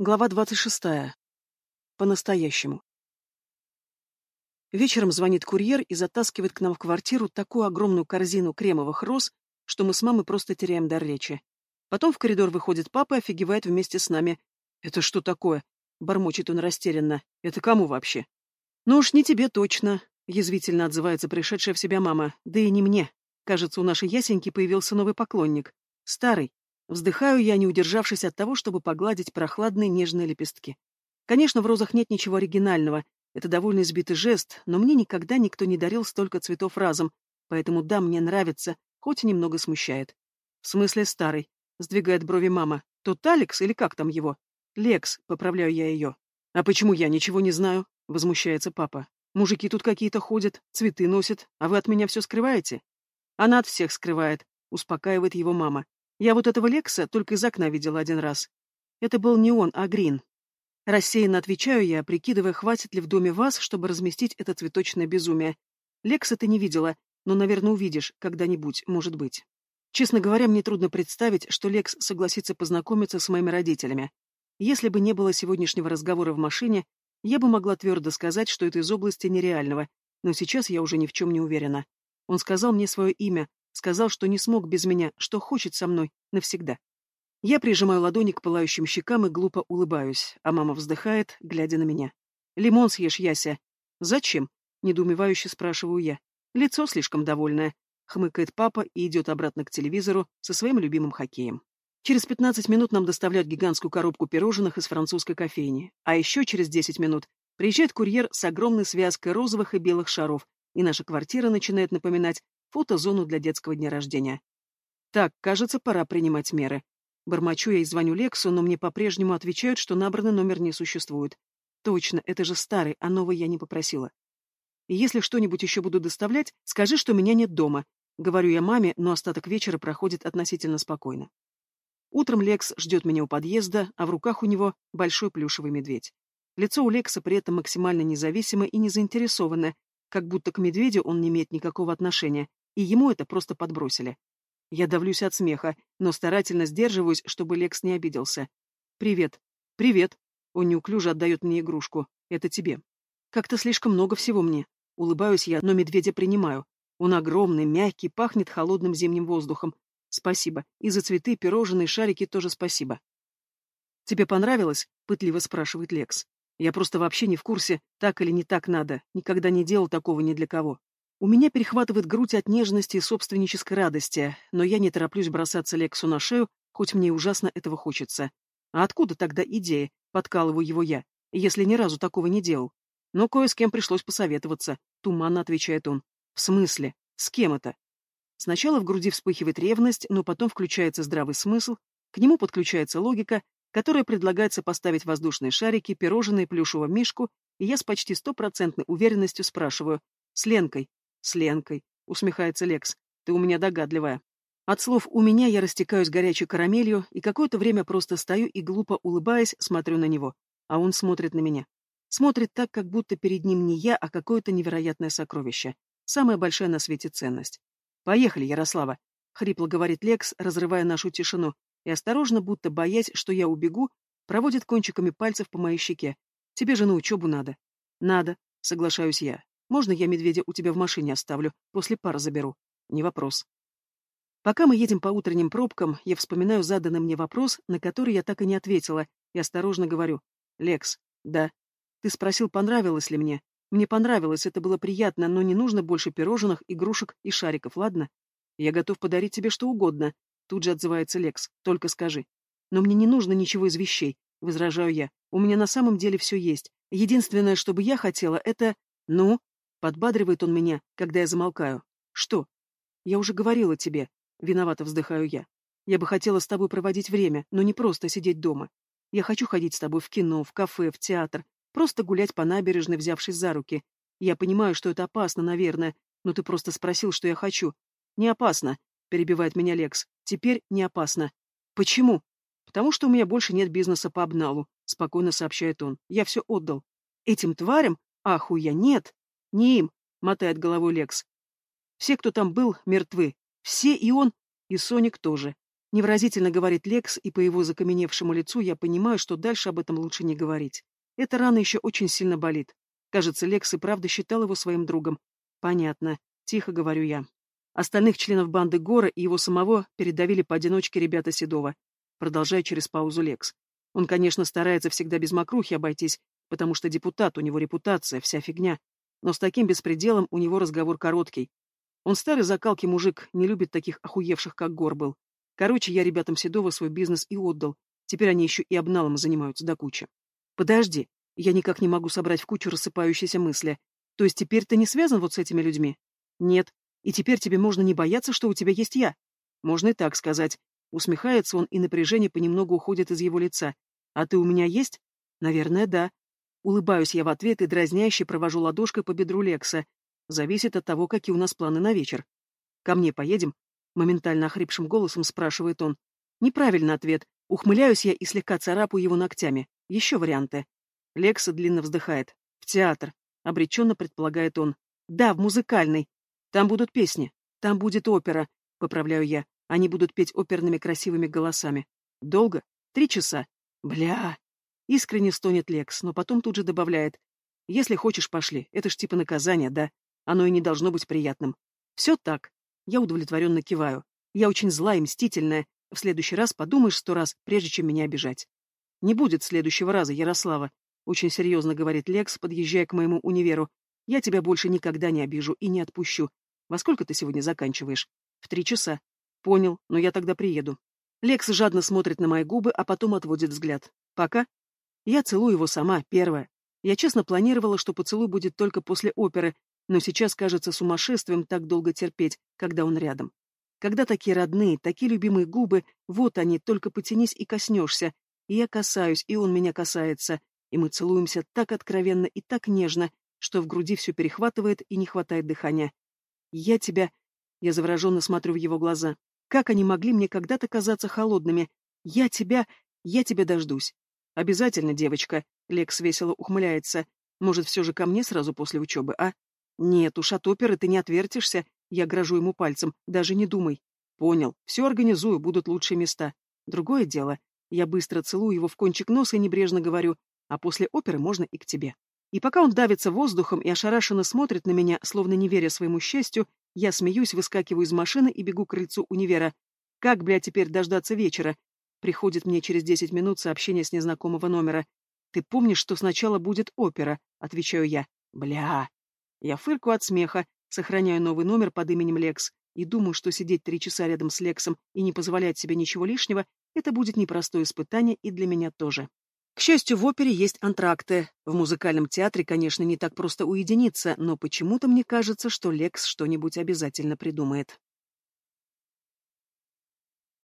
Глава двадцать шестая. По-настоящему. Вечером звонит курьер и затаскивает к нам в квартиру такую огромную корзину кремовых роз, что мы с мамой просто теряем дар речи. Потом в коридор выходит папа и офигевает вместе с нами. «Это что такое?» — бормочет он растерянно. «Это кому вообще?» «Ну уж не тебе точно», — язвительно отзывается пришедшая в себя мама. «Да и не мне. Кажется, у нашей ясеньки появился новый поклонник. Старый, Вздыхаю я, не удержавшись от того, чтобы погладить прохладные нежные лепестки. Конечно, в розах нет ничего оригинального, это довольно избитый жест, но мне никогда никто не дарил столько цветов разом, поэтому да, мне нравится, хоть и немного смущает. В смысле старый, сдвигает брови мама. Тот Алекс или как там его? Лекс, поправляю я ее. А почему я ничего не знаю? Возмущается папа. Мужики тут какие-то ходят, цветы носят, а вы от меня все скрываете? Она от всех скрывает, успокаивает его мама. Я вот этого Лекса только из окна видела один раз. Это был не он, а Грин. Рассеянно отвечаю я, прикидывая, хватит ли в доме вас, чтобы разместить это цветочное безумие. Лекса ты не видела, но, наверное, увидишь когда-нибудь, может быть. Честно говоря, мне трудно представить, что Лекс согласится познакомиться с моими родителями. Если бы не было сегодняшнего разговора в машине, я бы могла твердо сказать, что это из области нереального, но сейчас я уже ни в чем не уверена. Он сказал мне свое имя, Сказал, что не смог без меня, что хочет со мной навсегда. Я прижимаю ладони к пылающим щекам и глупо улыбаюсь, а мама вздыхает, глядя на меня. «Лимон съешь, Яся». «Зачем?» — недоумевающе спрашиваю я. Лицо слишком довольное. Хмыкает папа и идет обратно к телевизору со своим любимым хоккеем. Через 15 минут нам доставляют гигантскую коробку пирожных из французской кофейни. А еще через 10 минут приезжает курьер с огромной связкой розовых и белых шаров, и наша квартира начинает напоминать фотозону для детского дня рождения. Так, кажется, пора принимать меры. Бормочу я и звоню Лексу, но мне по-прежнему отвечают, что набранный номер не существует. Точно, это же старый, а новый я не попросила. И если что-нибудь еще буду доставлять, скажи, что меня нет дома. Говорю я маме, но остаток вечера проходит относительно спокойно. Утром Лекс ждет меня у подъезда, а в руках у него большой плюшевый медведь. Лицо у Лекса при этом максимально независимое и незаинтересованное, как будто к медведю он не имеет никакого отношения, и ему это просто подбросили. Я давлюсь от смеха, но старательно сдерживаюсь, чтобы Лекс не обиделся. «Привет». «Привет». Он неуклюже отдает мне игрушку. «Это тебе». Как-то слишком много всего мне. Улыбаюсь я, но медведя принимаю. Он огромный, мягкий, пахнет холодным зимним воздухом. Спасибо. И за цветы, пирожные, шарики тоже спасибо. «Тебе понравилось?» — пытливо спрашивает Лекс. «Я просто вообще не в курсе, так или не так надо. Никогда не делал такого ни для кого». У меня перехватывает грудь от нежности и собственнической радости, но я не тороплюсь бросаться Лексу на шею, хоть мне и ужасно этого хочется. А откуда тогда идея, подкалываю его я, если ни разу такого не делал? Но кое с кем пришлось посоветоваться, туманно отвечает он. В смысле? С кем это? Сначала в груди вспыхивает ревность, но потом включается здравый смысл, к нему подключается логика, которая предлагается поставить воздушные шарики, пирожные, плюшевого мишку, и я с почти стопроцентной уверенностью спрашиваю, с Ленкой, с Ленкой, усмехается Лекс. Ты у меня догадливая. От слов «у меня» я растекаюсь горячей карамелью и какое-то время просто стою и, глупо улыбаясь, смотрю на него. А он смотрит на меня. Смотрит так, как будто перед ним не я, а какое-то невероятное сокровище. Самая большая на свете ценность. «Поехали, Ярослава», — хрипло говорит Лекс, разрывая нашу тишину, и осторожно, будто боясь, что я убегу, проводит кончиками пальцев по моей щеке. «Тебе же на учебу надо». «Надо», — соглашаюсь я. Можно я медведя у тебя в машине оставлю, после пар заберу? Не вопрос. Пока мы едем по утренним пробкам, я вспоминаю заданный мне вопрос, на который я так и не ответила, и осторожно говорю. «Лекс, да. Ты спросил, понравилось ли мне. Мне понравилось, это было приятно, но не нужно больше пирожных, игрушек и шариков, ладно? Я готов подарить тебе что угодно. Тут же отзывается Лекс. Только скажи. Но мне не нужно ничего из вещей, возражаю я. У меня на самом деле все есть. Единственное, что бы я хотела, это... Ну, Подбадривает он меня, когда я замолкаю. Что? Я уже говорила тебе. Виновато вздыхаю я. Я бы хотела с тобой проводить время, но не просто сидеть дома. Я хочу ходить с тобой в кино, в кафе, в театр, просто гулять по набережной, взявшись за руки. Я понимаю, что это опасно, наверное, но ты просто спросил, что я хочу. Не опасно, перебивает меня Лекс. Теперь не опасно. Почему? Потому что у меня больше нет бизнеса по обналу, спокойно сообщает он. Я все отдал. Этим тварям? Ахуя, нет. Не им, мотает головой Лекс. Все, кто там был, мертвы. Все и он, и Соник тоже. Невразительно говорит Лекс, и по его закаменевшему лицу я понимаю, что дальше об этом лучше не говорить. Эта рана еще очень сильно болит. Кажется, Лекс и правда считал его своим другом. Понятно. Тихо говорю я. Остальных членов банды Гора и его самого передавили поодиночке ребята Седова. Продолжая через паузу Лекс. Он, конечно, старается всегда без мокрухи обойтись, потому что депутат, у него репутация, вся фигня. Но с таким беспределом у него разговор короткий. Он старый закалки мужик, не любит таких охуевших, как Гор был. Короче, я ребятам Седова свой бизнес и отдал. Теперь они еще и обналом занимаются до кучи. Подожди, я никак не могу собрать в кучу рассыпающиеся мысли. То есть теперь ты не связан вот с этими людьми? Нет. И теперь тебе можно не бояться, что у тебя есть я. Можно и так сказать. Усмехается он, и напряжение понемногу уходит из его лица. А ты у меня есть? Наверное, да. Улыбаюсь я в ответ и дразняще провожу ладошкой по бедру Лекса. Зависит от того, какие у нас планы на вечер. Ко мне поедем? Моментально охрипшим голосом спрашивает он. Неправильный ответ. Ухмыляюсь я и слегка царапаю его ногтями. Еще варианты. Лекса длинно вздыхает. В театр. Обреченно предполагает он. Да, в музыкальный. Там будут песни. Там будет опера. Поправляю я. Они будут петь оперными красивыми голосами. Долго? Три часа. Бля. Искренне стонет Лекс, но потом тут же добавляет. Если хочешь, пошли. Это ж типа наказание, да? Оно и не должно быть приятным. Все так. Я удовлетворенно киваю. Я очень злая и мстительная. В следующий раз подумаешь сто раз, прежде чем меня обижать. Не будет следующего раза, Ярослава. Очень серьезно говорит Лекс, подъезжая к моему универу. Я тебя больше никогда не обижу и не отпущу. Во сколько ты сегодня заканчиваешь? В три часа. Понял, но я тогда приеду. Лекс жадно смотрит на мои губы, а потом отводит взгляд. Пока. Я целую его сама, первая. Я честно планировала, что поцелуй будет только после оперы, но сейчас кажется сумасшествием так долго терпеть, когда он рядом. Когда такие родные, такие любимые губы, вот они, только потянись и коснешься. И я касаюсь, и он меня касается, и мы целуемся так откровенно и так нежно, что в груди все перехватывает и не хватает дыхания. Я тебя... Я завороженно смотрю в его глаза. Как они могли мне когда-то казаться холодными? Я тебя... Я тебя дождусь. Обязательно, девочка. Лекс весело ухмыляется. Может, все же ко мне сразу после учебы, а? Нет уж, от оперы ты не отвертишься. Я грожу ему пальцем. Даже не думай. Понял. Все организую, будут лучшие места. Другое дело. Я быстро целую его в кончик носа и небрежно говорю, а после оперы можно и к тебе. И пока он давится воздухом и ошарашенно смотрит на меня, словно не веря своему счастью, я смеюсь, выскакиваю из машины и бегу к крыльцу универа. Как, бля, теперь дождаться вечера? Приходит мне через десять минут сообщение с незнакомого номера. «Ты помнишь, что сначала будет опера?» — отвечаю я. «Бля!» Я фыркаю от смеха, сохраняю новый номер под именем Лекс и думаю, что сидеть три часа рядом с Лексом и не позволять себе ничего лишнего — это будет непростое испытание и для меня тоже. К счастью, в опере есть антракты. В музыкальном театре, конечно, не так просто уединиться, но почему-то мне кажется, что Лекс что-нибудь обязательно придумает.